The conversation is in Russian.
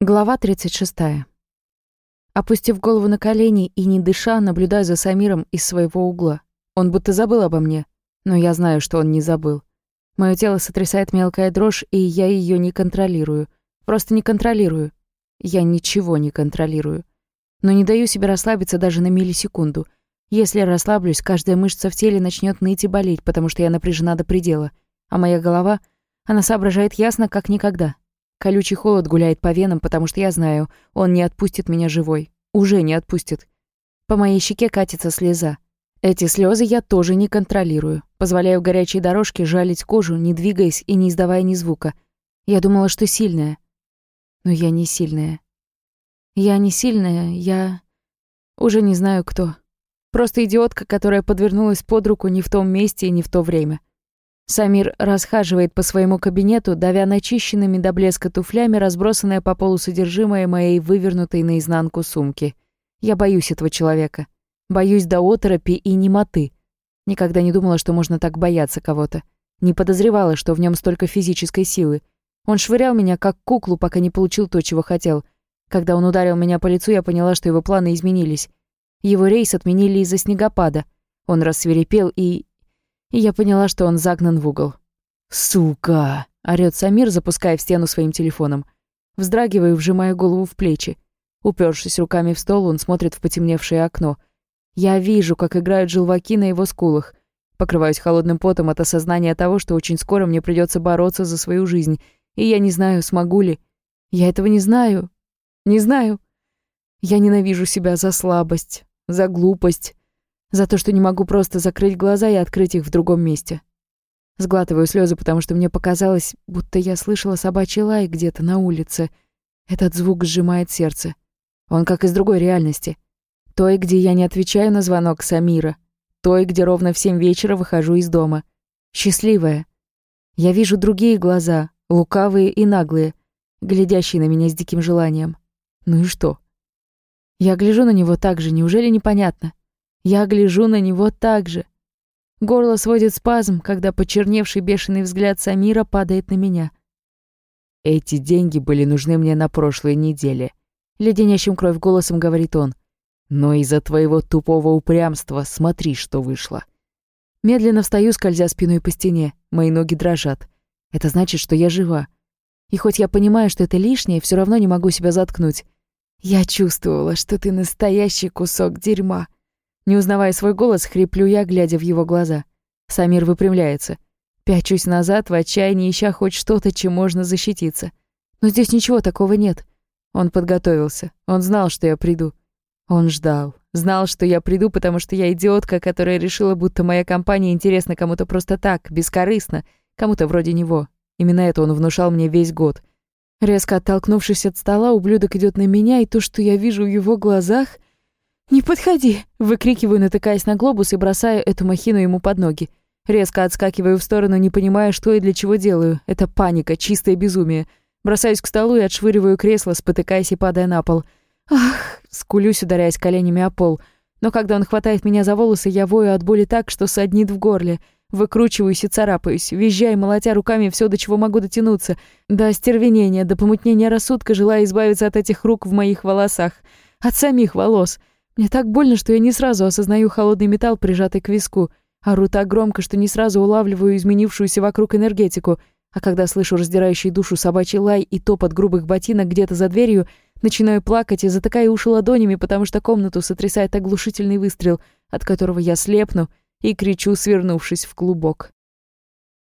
Глава 36. Опустив голову на колени и не дыша, наблюдаю за Самиром из своего угла. Он будто забыл обо мне, но я знаю, что он не забыл. Моё тело сотрясает мелкая дрожь, и я её не контролирую. Просто не контролирую. Я ничего не контролирую. Но не даю себе расслабиться даже на миллисекунду. Если я расслаблюсь, каждая мышца в теле начнёт ныть и болеть, потому что я напряжена до предела. А моя голова, она соображает ясно, как никогда. Колючий холод гуляет по венам, потому что я знаю, он не отпустит меня живой. Уже не отпустит. По моей щеке катится слеза. Эти слезы я тоже не контролирую. Позволяю горячей дорожке жалить кожу, не двигаясь и не издавая ни звука. Я думала, что сильная. Но я не сильная. Я не сильная, я... Уже не знаю кто. Просто идиотка, которая подвернулась под руку не в том месте и не в то время. Самир расхаживает по своему кабинету, давя начищенными до блеска туфлями, разбросанное по полу содержимое моей вывернутой наизнанку сумки. Я боюсь этого человека. Боюсь до оторопи и немоты. Никогда не думала, что можно так бояться кого-то. Не подозревала, что в нем столько физической силы. Он швырял меня как куклу, пока не получил то, чего хотел. Когда он ударил меня по лицу, я поняла, что его планы изменились. Его рейс отменили из-за снегопада. Он рассверепел и и я поняла, что он загнан в угол. «Сука!» — орёт Самир, запуская в стену своим телефоном. Вздрагиваю, вжимая голову в плечи. Упершись руками в стол, он смотрит в потемневшее окно. Я вижу, как играют желваки на его скулах. Покрываюсь холодным потом от осознания того, что очень скоро мне придется бороться за свою жизнь. И я не знаю, смогу ли. Я этого не знаю. Не знаю. Я ненавижу себя за слабость, за глупость, за то, что не могу просто закрыть глаза и открыть их в другом месте. Сглатываю слезы, потому что мне показалось, будто я слышала собачий лай где-то на улице. Этот звук сжимает сердце. Он как из другой реальности. Той, где я не отвечаю на звонок Самира. Той, где ровно в семь вечера выхожу из дома. Счастливая. Я вижу другие глаза, лукавые и наглые, глядящие на меня с диким желанием. Ну и что? Я гляжу на него так же, неужели непонятно? Я гляжу на него так же. Горло сводит спазм, когда почерневший бешеный взгляд Самира падает на меня. «Эти деньги были нужны мне на прошлой неделе», — леденящим кровь голосом говорит он. «Но из-за твоего тупого упрямства смотри, что вышло». Медленно встаю, скользя спиной по стене. Мои ноги дрожат. Это значит, что я жива. И хоть я понимаю, что это лишнее, все равно не могу себя заткнуть. Я чувствовала, что ты настоящий кусок дерьма. Не узнавая свой голос, хриплю я, глядя в его глаза. Самир выпрямляется. Пячусь назад, в отчаянии ища хоть что-то, чем можно защититься. Но здесь ничего такого нет. Он подготовился. Он знал, что я приду. Он ждал. Знал, что я приду, потому что я идиотка, которая решила, будто моя компания интересна кому-то просто так, бескорыстно, кому-то вроде него. Именно это он внушал мне весь год. Резко оттолкнувшись от стола, ублюдок идет на меня, и то, что я вижу в его глазах, «Не подходи!» — выкрикиваю, натыкаясь на глобус и бросаю эту махину ему под ноги. Резко отскакиваю в сторону, не понимая, что и для чего делаю. Это паника, чистое безумие. Бросаюсь к столу и отшвыриваю кресло, спотыкаясь и падая на пол. «Ах!» — скулюсь, ударяясь коленями о пол. Но когда он хватает меня за волосы, я вою от боли так, что саднит в горле. Выкручиваюсь и царапаюсь, визжая, молотя руками все, до чего могу дотянуться. До остервенения, до помутнения рассудка, желая избавиться от этих рук в моих волосах. От самих волос. Мне так больно, что я не сразу осознаю холодный металл, прижатый к виску. Ору так громко, что не сразу улавливаю изменившуюся вокруг энергетику. А когда слышу раздирающий душу собачий лай и топот грубых ботинок где-то за дверью, начинаю плакать и затыкаю уши ладонями, потому что комнату сотрясает оглушительный выстрел, от которого я слепну и кричу, свернувшись в клубок.